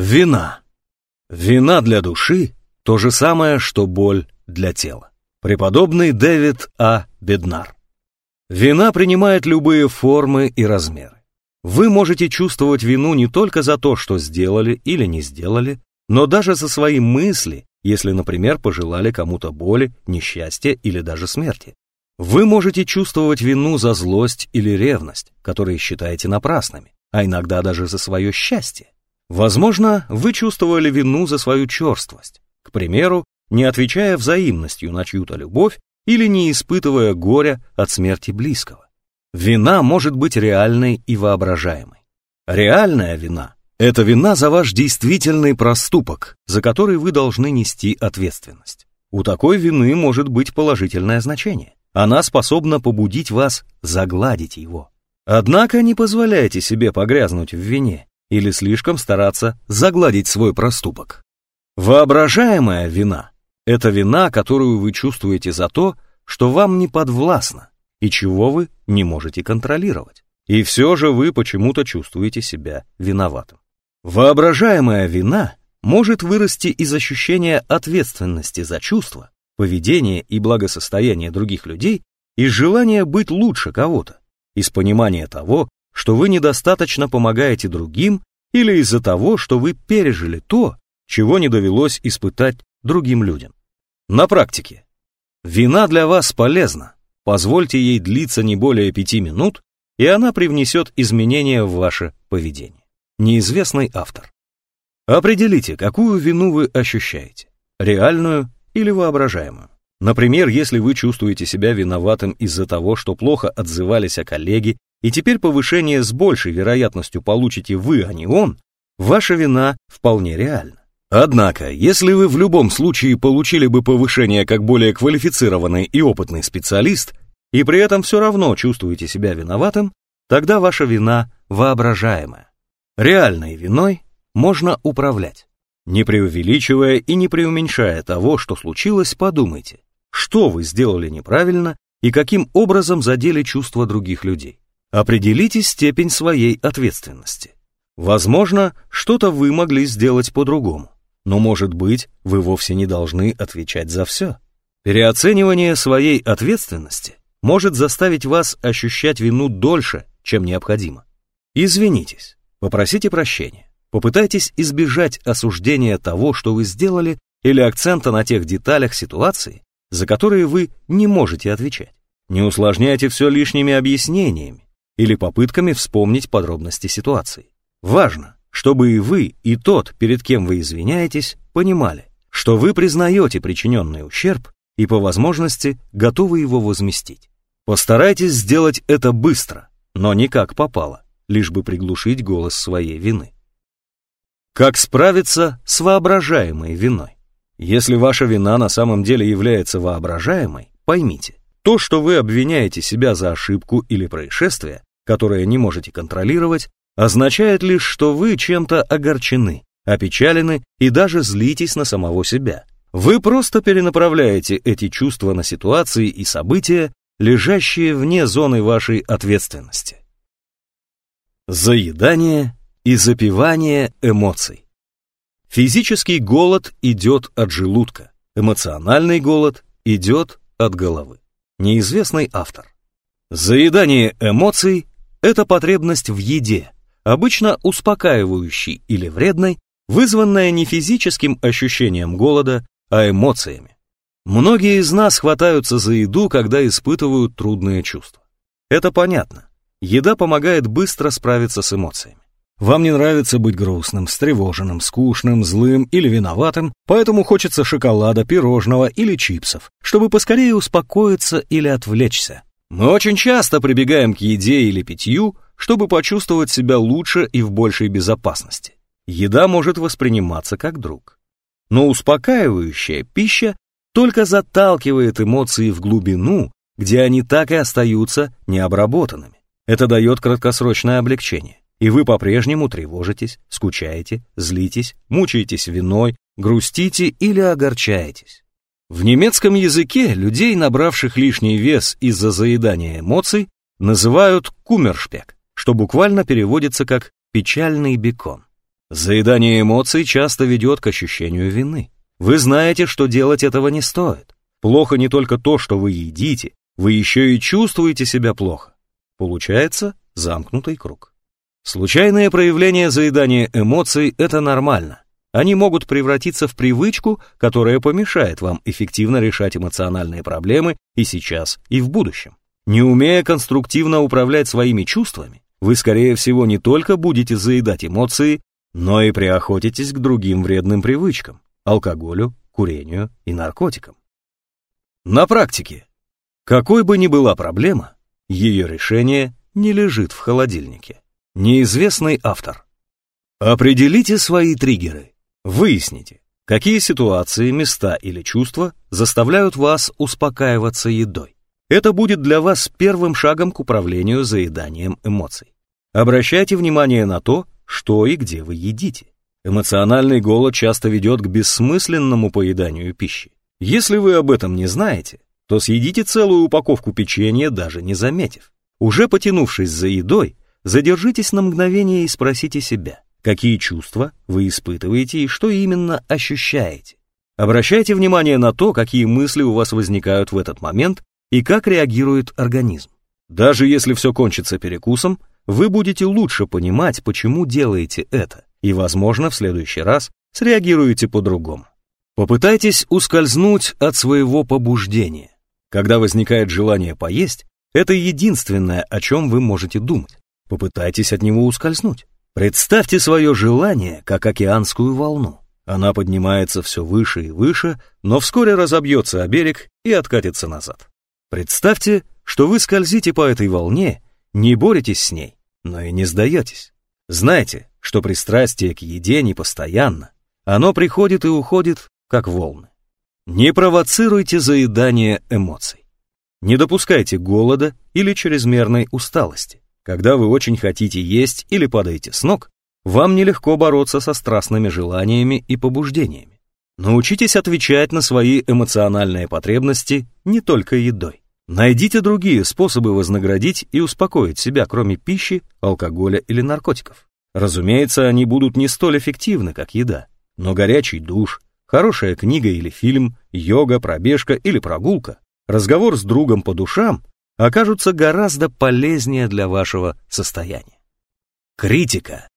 Вина. Вина для души – то же самое, что боль для тела. Преподобный Дэвид А. Беднар. Вина принимает любые формы и размеры. Вы можете чувствовать вину не только за то, что сделали или не сделали, но даже за свои мысли, если, например, пожелали кому-то боли, несчастья или даже смерти. Вы можете чувствовать вину за злость или ревность, которые считаете напрасными, а иногда даже за свое счастье. Возможно, вы чувствовали вину за свою черствость, к примеру, не отвечая взаимностью на чью-то любовь или не испытывая горя от смерти близкого. Вина может быть реальной и воображаемой. Реальная вина – это вина за ваш действительный проступок, за который вы должны нести ответственность. У такой вины может быть положительное значение. Она способна побудить вас загладить его. Однако не позволяйте себе погрязнуть в вине или слишком стараться загладить свой проступок. Воображаемая вина – это вина, которую вы чувствуете за то, что вам не подвластно и чего вы не можете контролировать. И все же вы почему-то чувствуете себя виноватым. Воображаемая вина может вырасти из ощущения ответственности за чувства, поведение и благосостояние других людей, из желания быть лучше кого-то, из понимания того, что вы недостаточно помогаете другим или из-за того, что вы пережили то, чего не довелось испытать другим людям. На практике. Вина для вас полезна. Позвольте ей длиться не более пяти минут, и она привнесет изменения в ваше поведение. Неизвестный автор. Определите, какую вину вы ощущаете, реальную или воображаемую. Например, если вы чувствуете себя виноватым из-за того, что плохо отзывались о коллеге, и теперь повышение с большей вероятностью получите вы, а не он, ваша вина вполне реальна. Однако, если вы в любом случае получили бы повышение как более квалифицированный и опытный специалист, и при этом все равно чувствуете себя виноватым, тогда ваша вина воображаемая. Реальной виной можно управлять. Не преувеличивая и не преуменьшая того, что случилось, подумайте, что вы сделали неправильно и каким образом задели чувства других людей. Определите степень своей ответственности. Возможно, что-то вы могли сделать по-другому, но, может быть, вы вовсе не должны отвечать за все. Переоценивание своей ответственности может заставить вас ощущать вину дольше, чем необходимо. Извинитесь, попросите прощения, попытайтесь избежать осуждения того, что вы сделали, или акцента на тех деталях ситуации, за которые вы не можете отвечать. Не усложняйте все лишними объяснениями или попытками вспомнить подробности ситуации. Важно, чтобы и вы, и тот, перед кем вы извиняетесь, понимали, что вы признаете причиненный ущерб и по возможности готовы его возместить. Постарайтесь сделать это быстро, но не как попало, лишь бы приглушить голос своей вины. Как справиться с воображаемой виной? Если ваша вина на самом деле является воображаемой, поймите, то, что вы обвиняете себя за ошибку или происшествие, которое не можете контролировать, означает лишь, что вы чем-то огорчены, опечалены и даже злитесь на самого себя. Вы просто перенаправляете эти чувства на ситуации и события, лежащие вне зоны вашей ответственности. Заедание и запивание эмоций. Физический голод идет от желудка, эмоциональный голод идет от головы. Неизвестный автор. Заедание эмоций – это потребность в еде, обычно успокаивающей или вредной, вызванная не физическим ощущением голода, а эмоциями. Многие из нас хватаются за еду, когда испытывают трудные чувства. Это понятно. Еда помогает быстро справиться с эмоциями. Вам не нравится быть грустным, встревоженным, скучным, злым или виноватым, поэтому хочется шоколада, пирожного или чипсов, чтобы поскорее успокоиться или отвлечься. Мы очень часто прибегаем к еде или питью, чтобы почувствовать себя лучше и в большей безопасности. Еда может восприниматься как друг. Но успокаивающая пища только заталкивает эмоции в глубину, где они так и остаются необработанными. Это дает краткосрочное облегчение и вы по-прежнему тревожитесь, скучаете, злитесь, мучаетесь виной, грустите или огорчаетесь. В немецком языке людей, набравших лишний вес из-за заедания эмоций, называют кумершпек, что буквально переводится как «печальный бекон». Заедание эмоций часто ведет к ощущению вины. Вы знаете, что делать этого не стоит. Плохо не только то, что вы едите, вы еще и чувствуете себя плохо. Получается замкнутый круг. Случайные проявления заедания эмоций – это нормально. Они могут превратиться в привычку, которая помешает вам эффективно решать эмоциональные проблемы и сейчас, и в будущем. Не умея конструктивно управлять своими чувствами, вы, скорее всего, не только будете заедать эмоции, но и приохотитесь к другим вредным привычкам – алкоголю, курению и наркотикам. На практике, какой бы ни была проблема, ее решение не лежит в холодильнике. Неизвестный автор. Определите свои триггеры. Выясните, какие ситуации, места или чувства заставляют вас успокаиваться едой. Это будет для вас первым шагом к управлению заеданием эмоций. Обращайте внимание на то, что и где вы едите. Эмоциональный голод часто ведет к бессмысленному поеданию пищи. Если вы об этом не знаете, то съедите целую упаковку печенья, даже не заметив. Уже потянувшись за едой, задержитесь на мгновение и спросите себя, какие чувства вы испытываете и что именно ощущаете. Обращайте внимание на то, какие мысли у вас возникают в этот момент и как реагирует организм. Даже если все кончится перекусом, вы будете лучше понимать, почему делаете это, и, возможно, в следующий раз среагируете по-другому. Попытайтесь ускользнуть от своего побуждения. Когда возникает желание поесть, это единственное, о чем вы можете думать. Попытайтесь от него ускользнуть. Представьте свое желание, как океанскую волну. Она поднимается все выше и выше, но вскоре разобьется о берег и откатится назад. Представьте, что вы скользите по этой волне, не боретесь с ней, но и не сдаетесь. Знайте, что пристрастие к еде не постоянно. Оно приходит и уходит, как волны. Не провоцируйте заедание эмоций. Не допускайте голода или чрезмерной усталости. Когда вы очень хотите есть или падаете с ног, вам нелегко бороться со страстными желаниями и побуждениями. Научитесь отвечать на свои эмоциональные потребности не только едой. Найдите другие способы вознаградить и успокоить себя, кроме пищи, алкоголя или наркотиков. Разумеется, они будут не столь эффективны, как еда, но горячий душ, хорошая книга или фильм, йога, пробежка или прогулка, разговор с другом по душам окажутся гораздо полезнее для вашего состояния. Критика.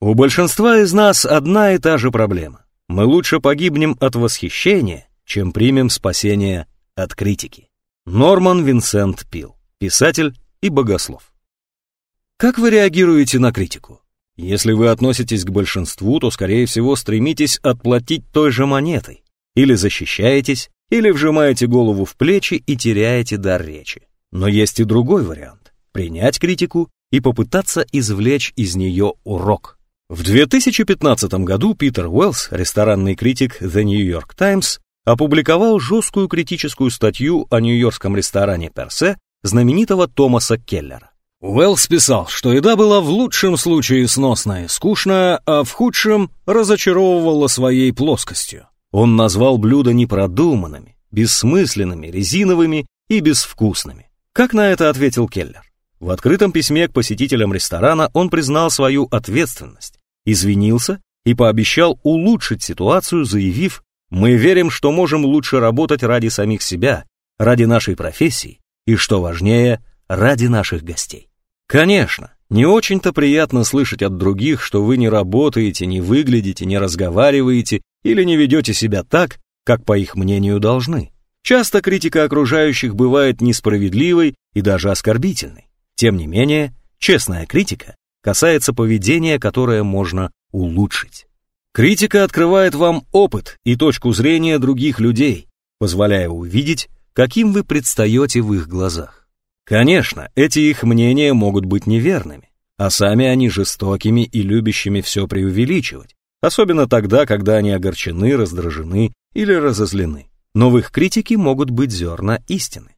У большинства из нас одна и та же проблема. Мы лучше погибнем от восхищения, чем примем спасение от критики. Норман Винсент Пил, писатель и богослов. Как вы реагируете на критику? Если вы относитесь к большинству, то, скорее всего, стремитесь отплатить той же монетой. Или защищаетесь, или вжимаете голову в плечи и теряете дар речи. Но есть и другой вариант – принять критику и попытаться извлечь из нее урок. В 2015 году Питер Уэллс, ресторанный критик The New York Times, опубликовал жесткую критическую статью о нью-йоркском ресторане Персе знаменитого Томаса Келлера. Уэллс писал, что еда была в лучшем случае сносная скучная, а в худшем разочаровывала своей плоскостью. Он назвал блюда непродуманными, бессмысленными, резиновыми и безвкусными. Как на это ответил Келлер? В открытом письме к посетителям ресторана он признал свою ответственность, извинился и пообещал улучшить ситуацию, заявив, мы верим, что можем лучше работать ради самих себя, ради нашей профессии и, что важнее, ради наших гостей. Конечно, не очень-то приятно слышать от других, что вы не работаете, не выглядите, не разговариваете или не ведете себя так, как, по их мнению, должны. Часто критика окружающих бывает несправедливой и даже оскорбительной. Тем не менее, честная критика касается поведения, которое можно улучшить. Критика открывает вам опыт и точку зрения других людей, позволяя увидеть, каким вы предстаете в их глазах. Конечно, эти их мнения могут быть неверными, а сами они жестокими и любящими все преувеличивать, особенно тогда, когда они огорчены, раздражены или разозлены. Но в их критике могут быть зерна истины.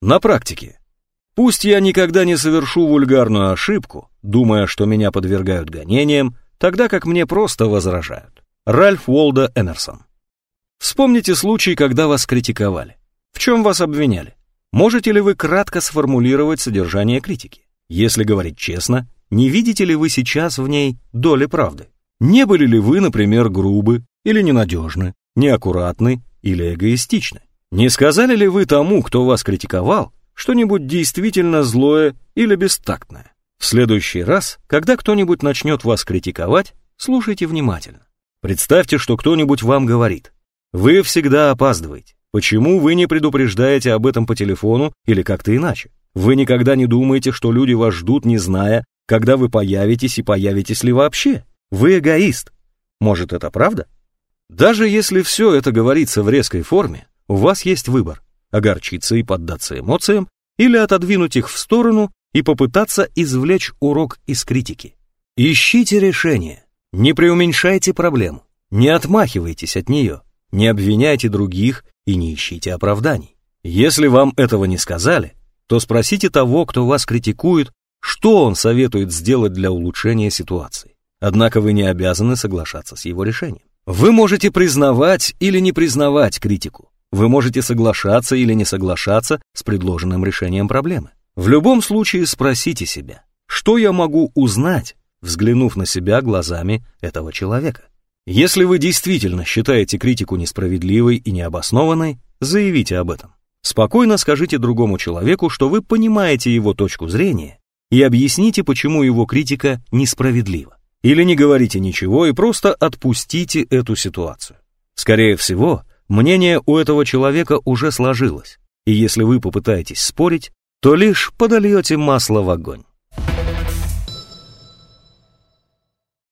На практике. Пусть я никогда не совершу вульгарную ошибку, думая, что меня подвергают гонениям, тогда как мне просто возражают. Ральф Уолда Эмерсон. Вспомните случай, когда вас критиковали. В чем вас обвиняли? Можете ли вы кратко сформулировать содержание критики? Если говорить честно, не видите ли вы сейчас в ней доли правды? Не были ли вы, например, грубы или ненадежны, неаккуратны или эгоистичны? Не сказали ли вы тому, кто вас критиковал, что-нибудь действительно злое или бестактное? В следующий раз, когда кто-нибудь начнет вас критиковать, слушайте внимательно. Представьте, что кто-нибудь вам говорит. Вы всегда опаздываете. Почему вы не предупреждаете об этом по телефону или как-то иначе? Вы никогда не думаете, что люди вас ждут, не зная, когда вы появитесь и появитесь ли вообще. Вы эгоист. Может, это правда? Даже если все это говорится в резкой форме, у вас есть выбор – огорчиться и поддаться эмоциям или отодвинуть их в сторону и попытаться извлечь урок из критики. Ищите решение, не преуменьшайте проблему, не отмахивайтесь от нее, не обвиняйте других и не ищите оправданий. Если вам этого не сказали, то спросите того, кто вас критикует, что он советует сделать для улучшения ситуации. Однако вы не обязаны соглашаться с его решением. Вы можете признавать или не признавать критику. Вы можете соглашаться или не соглашаться с предложенным решением проблемы. В любом случае спросите себя, что я могу узнать, взглянув на себя глазами этого человека. Если вы действительно считаете критику несправедливой и необоснованной, заявите об этом. Спокойно скажите другому человеку, что вы понимаете его точку зрения и объясните, почему его критика несправедлива. Или не говорите ничего и просто отпустите эту ситуацию. Скорее всего, мнение у этого человека уже сложилось, и если вы попытаетесь спорить, то лишь подольете масло в огонь.